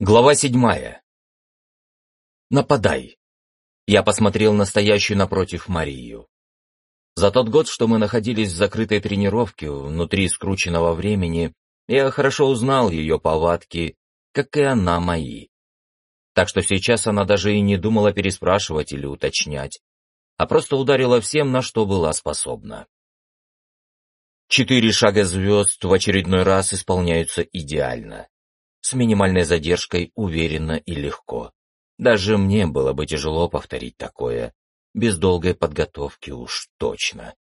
Глава седьмая. Нападай. Я посмотрел на стоящую напротив Марию. За тот год, что мы находились в закрытой тренировке, внутри скрученного времени, я хорошо узнал ее повадки, как и она мои. Так что сейчас она даже и не думала переспрашивать или уточнять, а просто ударила всем, на что была способна. Четыре шага звезд в очередной раз исполняются идеально с минимальной задержкой, уверенно и легко. Даже мне было бы тяжело повторить такое, без долгой подготовки уж точно.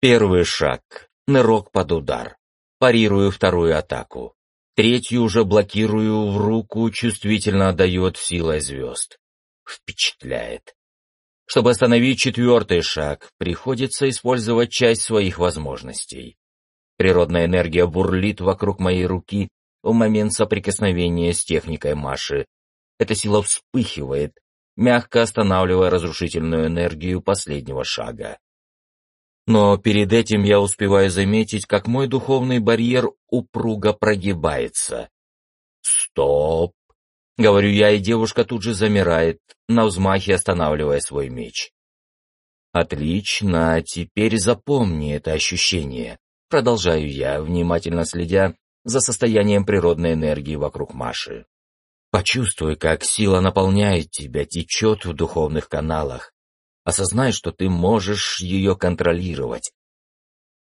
Первый шаг. Нырок под удар. Парирую вторую атаку. Третью уже блокирую в руку, чувствительно отдает силой звезд. Впечатляет. Чтобы остановить четвертый шаг, приходится использовать часть своих возможностей. Природная энергия бурлит вокруг моей руки в момент соприкосновения с техникой Маши. Эта сила вспыхивает, мягко останавливая разрушительную энергию последнего шага. Но перед этим я успеваю заметить, как мой духовный барьер упруго прогибается. «Стоп!» — говорю я, и девушка тут же замирает, на взмахе останавливая свой меч. «Отлично, теперь запомни это ощущение. Продолжаю я, внимательно следя за состоянием природной энергии вокруг Маши. Почувствуй, как сила наполняет тебя, течет в духовных каналах. Осознай, что ты можешь ее контролировать.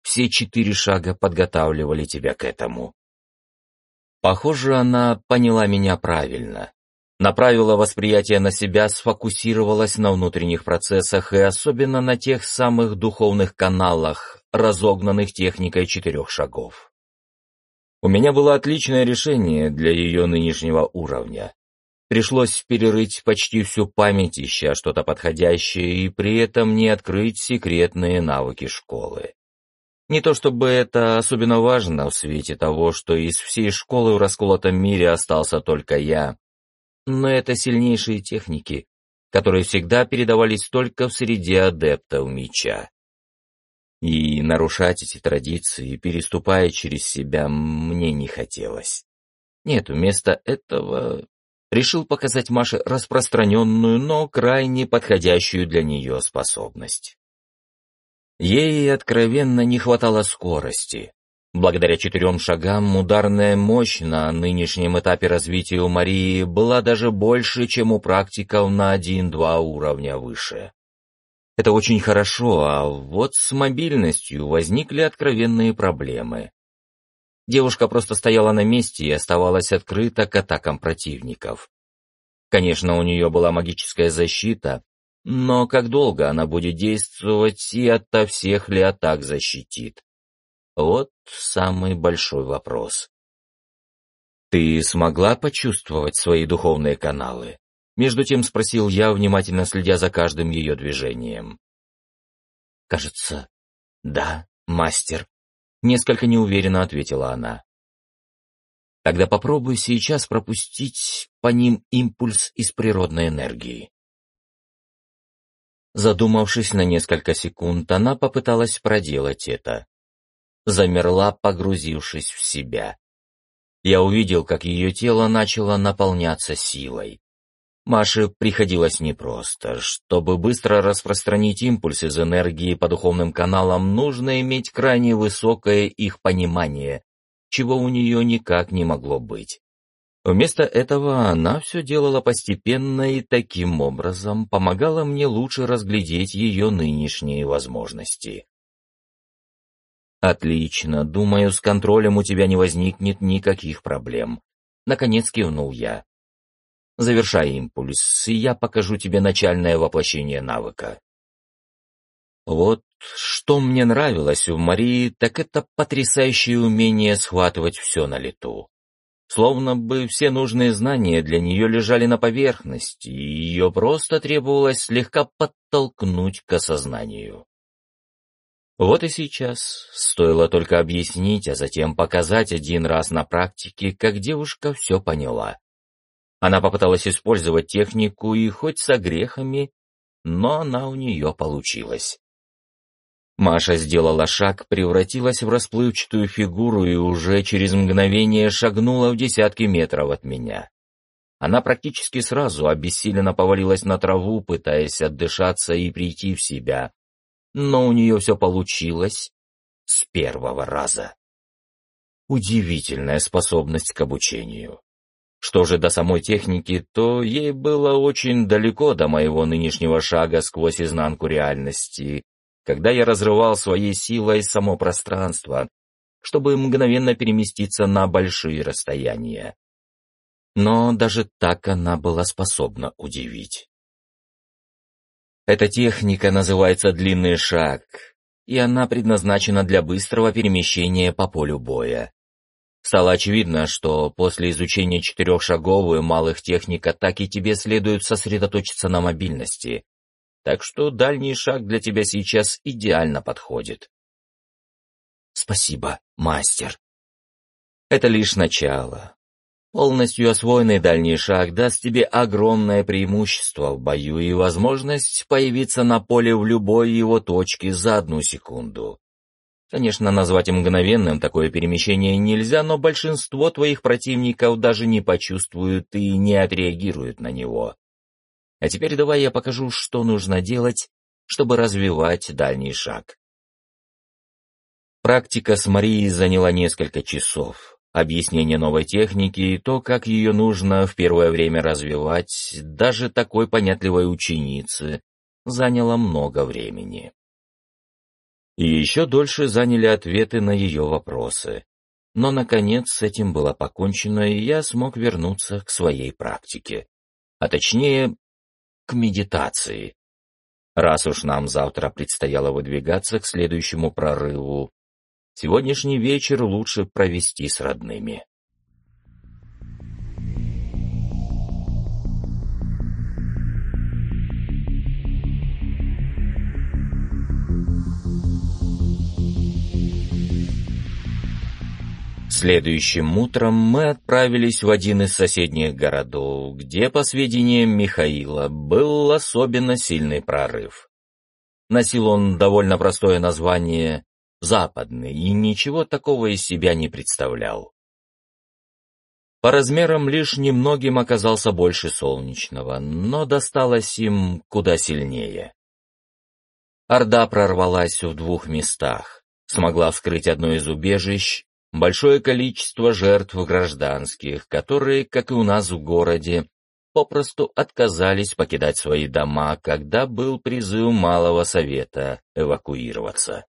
Все четыре шага подготавливали тебя к этому. Похоже, она поняла меня правильно. Направила восприятие на себя, сфокусировалась на внутренних процессах и особенно на тех самых духовных каналах, разогнанных техникой четырех шагов. У меня было отличное решение для ее нынешнего уровня. Пришлось перерыть почти всю память, ища что-то подходящее, и при этом не открыть секретные навыки школы. Не то чтобы это особенно важно в свете того, что из всей школы в расколотом мире остался только я, но это сильнейшие техники, которые всегда передавались только в среде адептов меча. И нарушать эти традиции, переступая через себя, мне не хотелось. Нет, вместо этого решил показать Маше распространенную, но крайне подходящую для нее способность. Ей откровенно не хватало скорости. Благодаря четырем шагам ударная мощь на нынешнем этапе развития у Марии была даже больше, чем у практиков на один-два уровня выше. Это очень хорошо, а вот с мобильностью возникли откровенные проблемы. Девушка просто стояла на месте и оставалась открыта к атакам противников. Конечно, у нее была магическая защита, но как долго она будет действовать и ото всех ли атак защитит? Вот самый большой вопрос. Ты смогла почувствовать свои духовные каналы? Между тем спросил я, внимательно следя за каждым ее движением. «Кажется, да, мастер», — несколько неуверенно ответила она. «Тогда попробуй сейчас пропустить по ним импульс из природной энергии». Задумавшись на несколько секунд, она попыталась проделать это. Замерла, погрузившись в себя. Я увидел, как ее тело начало наполняться силой. Маше приходилось непросто. Чтобы быстро распространить импульс из энергии по духовным каналам, нужно иметь крайне высокое их понимание, чего у нее никак не могло быть. Вместо этого она все делала постепенно и таким образом помогала мне лучше разглядеть ее нынешние возможности. «Отлично. Думаю, с контролем у тебя не возникнет никаких проблем». Наконец кивнул я. Завершай импульс, и я покажу тебе начальное воплощение навыка. Вот что мне нравилось в Марии, так это потрясающее умение схватывать все на лету. Словно бы все нужные знания для нее лежали на поверхности, и ее просто требовалось слегка подтолкнуть к осознанию. Вот и сейчас стоило только объяснить, а затем показать один раз на практике, как девушка все поняла. Она попыталась использовать технику и хоть с огрехами, но она у нее получилась. Маша сделала шаг, превратилась в расплывчатую фигуру и уже через мгновение шагнула в десятки метров от меня. Она практически сразу обессиленно повалилась на траву, пытаясь отдышаться и прийти в себя. Но у нее все получилось с первого раза. Удивительная способность к обучению. Что же до самой техники, то ей было очень далеко до моего нынешнего шага сквозь изнанку реальности, когда я разрывал своей силой само пространство, чтобы мгновенно переместиться на большие расстояния. Но даже так она была способна удивить. Эта техника называется «длинный шаг», и она предназначена для быстрого перемещения по полю боя. Стало очевидно, что после изучения четырех шагов и малых техник атаки тебе следует сосредоточиться на мобильности, так что дальний шаг для тебя сейчас идеально подходит. Спасибо, мастер. Это лишь начало. Полностью освоенный дальний шаг даст тебе огромное преимущество в бою и возможность появиться на поле в любой его точке за одну секунду. Конечно, назвать мгновенным такое перемещение нельзя, но большинство твоих противников даже не почувствуют и не отреагируют на него. А теперь давай я покажу, что нужно делать, чтобы развивать дальний шаг. Практика с Марией заняла несколько часов. Объяснение новой техники и то, как ее нужно в первое время развивать, даже такой понятливой ученицы, заняло много времени. И еще дольше заняли ответы на ее вопросы. Но, наконец, с этим было покончено, и я смог вернуться к своей практике. А точнее, к медитации. Раз уж нам завтра предстояло выдвигаться к следующему прорыву, сегодняшний вечер лучше провести с родными. Следующим утром мы отправились в один из соседних городов, где, по сведениям Михаила, был особенно сильный прорыв. Носил он довольно простое название «Западный» и ничего такого из себя не представлял. По размерам лишь немногим оказался больше солнечного, но досталось им куда сильнее. Орда прорвалась в двух местах, смогла вскрыть одно из убежищ большое количество жертв гражданских, которые, как и у нас в городе, попросту отказались покидать свои дома, когда был призыв Малого Совета эвакуироваться.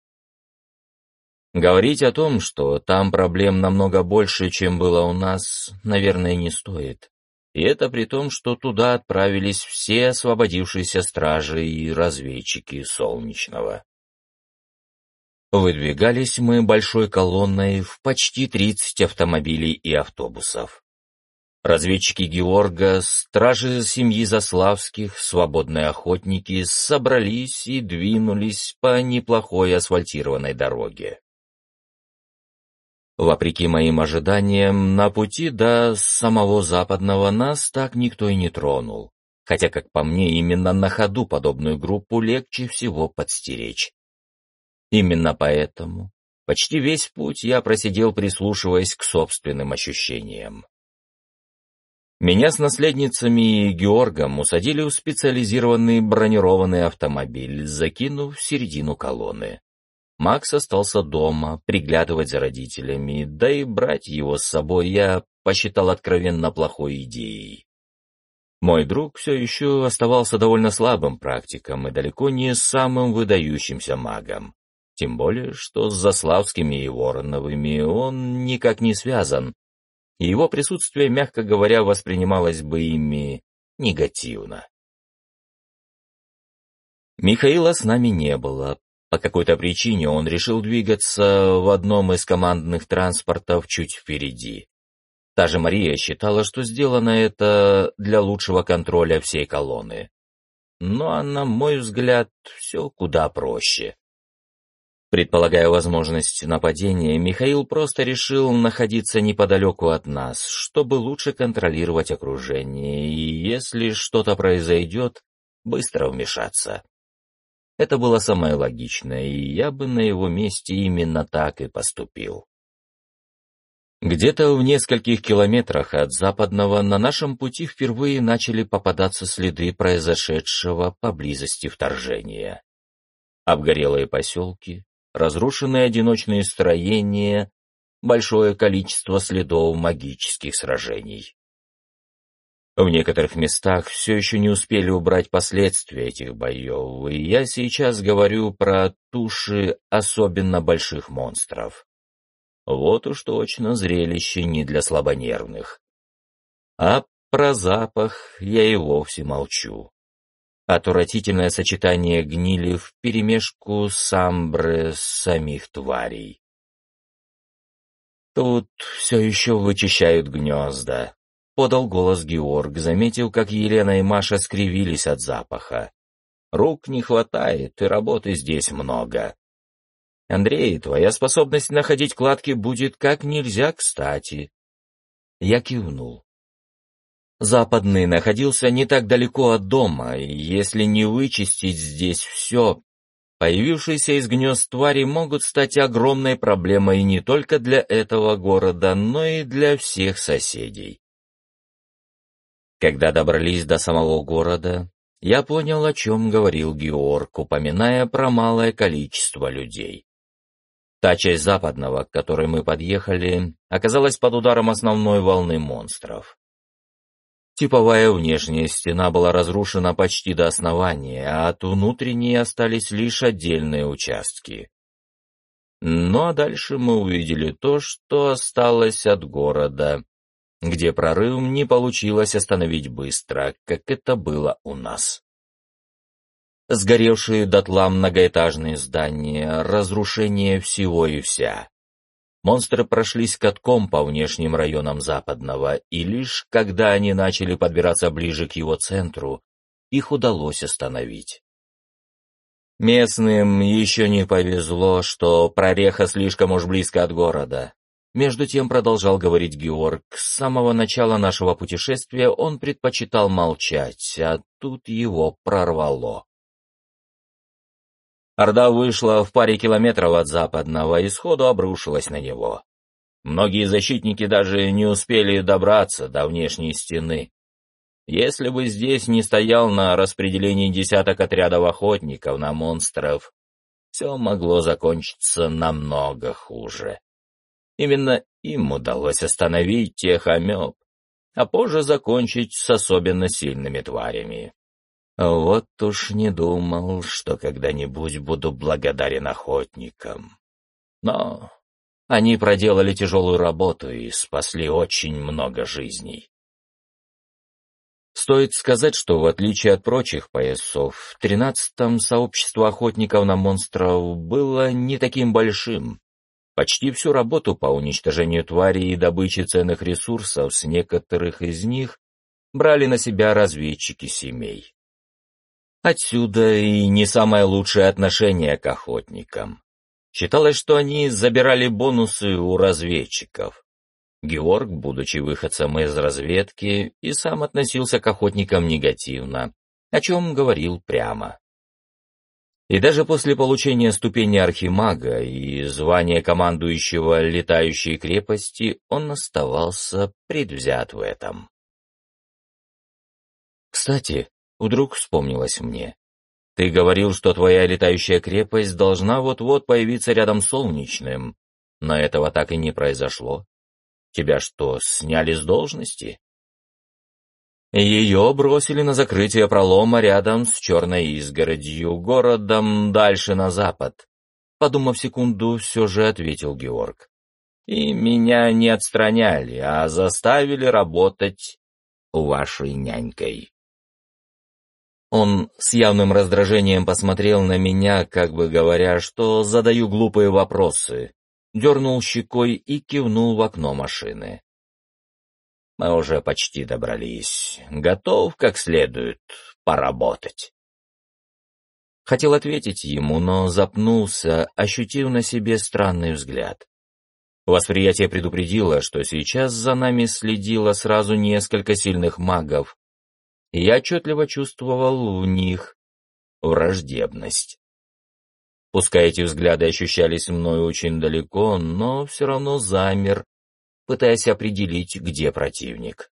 Говорить о том, что там проблем намного больше, чем было у нас, наверное, не стоит. И это при том, что туда отправились все освободившиеся стражи и разведчики Солнечного. Выдвигались мы большой колонной в почти 30 автомобилей и автобусов. Разведчики Георга, стражи семьи Заславских, свободные охотники собрались и двинулись по неплохой асфальтированной дороге. Вопреки моим ожиданиям, на пути до самого западного нас так никто и не тронул, хотя, как по мне, именно на ходу подобную группу легче всего подстеречь. Именно поэтому почти весь путь я просидел, прислушиваясь к собственным ощущениям. Меня с наследницами и Георгом усадили в специализированный бронированный автомобиль, закинув в середину колонны. Макс остался дома, приглядывать за родителями, да и брать его с собой я посчитал откровенно плохой идеей. Мой друг все еще оставался довольно слабым практиком и далеко не самым выдающимся магом. Тем более, что с Заславскими и Вороновыми он никак не связан, и его присутствие, мягко говоря, воспринималось бы ими негативно. Михаила с нами не было. По какой-то причине он решил двигаться в одном из командных транспортов чуть впереди. Та же Мария считала, что сделано это для лучшего контроля всей колонны. Но, на мой взгляд, все куда проще. Предполагая возможность нападения, Михаил просто решил находиться неподалеку от нас, чтобы лучше контролировать окружение и, если что-то произойдет, быстро вмешаться. Это было самое логичное, и я бы на его месте именно так и поступил. Где-то в нескольких километрах от западного на нашем пути впервые начали попадаться следы произошедшего поблизости вторжения. Обгорелые поселки, разрушенные одиночные строения, большое количество следов магических сражений. В некоторых местах все еще не успели убрать последствия этих боев, и я сейчас говорю про туши особенно больших монстров. Вот уж точно зрелище не для слабонервных. А про запах я и вовсе молчу. Отвратительное сочетание гнили вперемешку с амбре самих тварей. Тут все еще вычищают гнезда, подал голос Георг, заметил, как Елена и Маша скривились от запаха. Рук не хватает, и работы здесь много. Андрей, твоя способность находить кладки будет как нельзя кстати. Я кивнул. Западный находился не так далеко от дома, и если не вычистить здесь все, появившиеся из гнезд твари могут стать огромной проблемой не только для этого города, но и для всех соседей. Когда добрались до самого города, я понял, о чем говорил Георг, упоминая про малое количество людей. Та часть западного, к которой мы подъехали, оказалась под ударом основной волны монстров. Типовая внешняя стена была разрушена почти до основания, а от внутренней остались лишь отдельные участки. Ну а дальше мы увидели то, что осталось от города, где прорыв не получилось остановить быстро, как это было у нас. Сгоревшие дотла многоэтажные здания, разрушение всего и вся. Монстры прошлись катком по внешним районам Западного, и лишь когда они начали подбираться ближе к его центру, их удалось остановить. Местным еще не повезло, что прореха слишком уж близко от города, между тем продолжал говорить Георг, с самого начала нашего путешествия он предпочитал молчать, а тут его прорвало. Орда вышла в паре километров от западного и сходу обрушилась на него. Многие защитники даже не успели добраться до внешней стены. Если бы здесь не стоял на распределении десяток отрядов охотников на монстров, все могло закончиться намного хуже. Именно им удалось остановить тех амеб, а позже закончить с особенно сильными тварями. Вот уж не думал, что когда-нибудь буду благодарен охотникам. Но они проделали тяжелую работу и спасли очень много жизней. Стоит сказать, что в отличие от прочих поясов, в тринадцатом сообщество охотников на монстров было не таким большим, Почти всю работу по уничтожению тварей и добыче ценных ресурсов с некоторых из них брали на себя разведчики семей. Отсюда и не самое лучшее отношение к охотникам. Считалось, что они забирали бонусы у разведчиков. Георг, будучи выходцем из разведки, и сам относился к охотникам негативно, о чем говорил прямо. И даже после получения ступени архимага и звания командующего летающей крепости он оставался предвзят в этом. «Кстати, вдруг вспомнилось мне. Ты говорил, что твоя летающая крепость должна вот-вот появиться рядом с солнечным, но этого так и не произошло. Тебя что, сняли с должности?» Ее бросили на закрытие пролома рядом с черной изгородью, городом дальше на запад. Подумав секунду, все же ответил Георг. И меня не отстраняли, а заставили работать вашей нянькой. Он с явным раздражением посмотрел на меня, как бы говоря, что задаю глупые вопросы, дернул щекой и кивнул в окно машины. Мы уже почти добрались. Готов как следует поработать. Хотел ответить ему, но запнулся, ощутив на себе странный взгляд. Восприятие предупредило, что сейчас за нами следило сразу несколько сильных магов, я отчетливо чувствовал в них враждебность. Пускай эти взгляды ощущались мною очень далеко, но все равно замер, пытаясь определить, где противник.